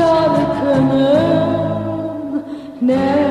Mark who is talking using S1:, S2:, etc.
S1: şarkının ne